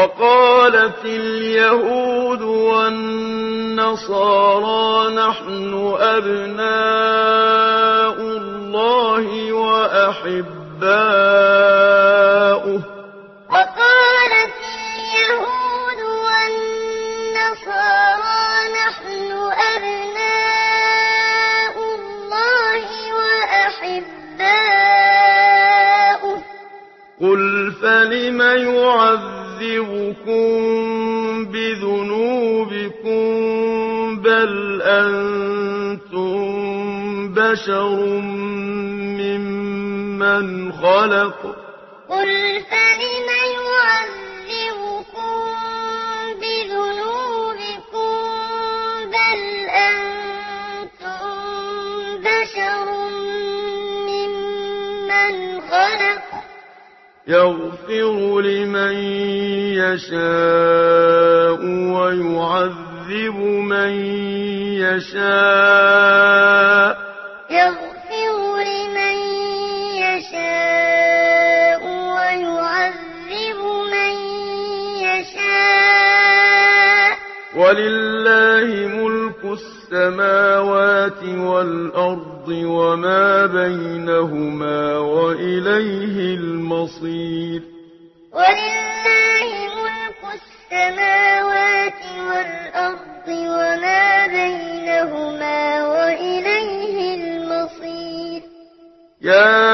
وقالت اليهود والنصارى نحن أبناء الله وأحباؤه. وقالت اليهود والنصارى نحن أبناء الله وأحباؤه. قل فلم يعذب يعذبكم بذنوبكم بل أنتم بشر ممن خلق قل فلمن يغفر لمن يشاء ويعذب من يشاء يغفر لمن يشاء ويعذب من يشاء ولله السماوات والأرض وما بينهما وإليه المصير. ولله ملك السماوات والأرض وما بينهما وإليه المصير. يا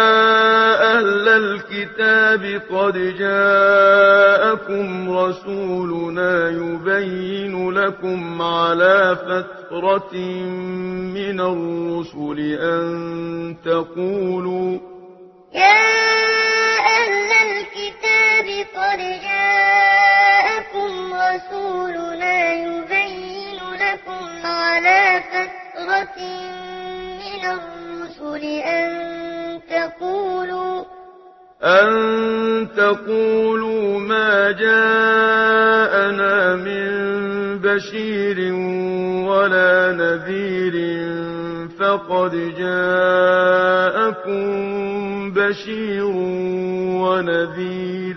أهل الكتاب قد جاءكم رسولنا يبين لكم على فترة من الرسل أن تقولوا يا أهل الكتاب قد جاءكم رسولنا يبين لكم على فترة من الرسل أن تقولوا أن تقولوا ما جاءنا من بشير ولا نذير فقد جاءكم بشير ونذير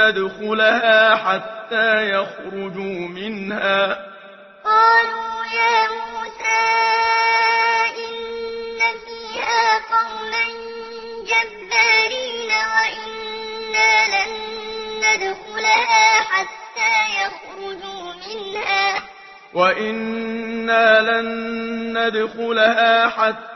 ندخلها حتى يخرجوا منها. قالوا يا موسى إن فيها قوما جبارين وإنا لن ندخلها حتى يخرجوا منها. وإنا لن ندخلها حتى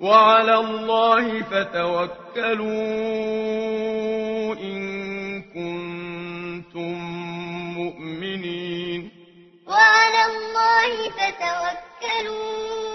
وعلى الله فتوكلوا إن كنتم مؤمنين. وعلى الله فتوكلوا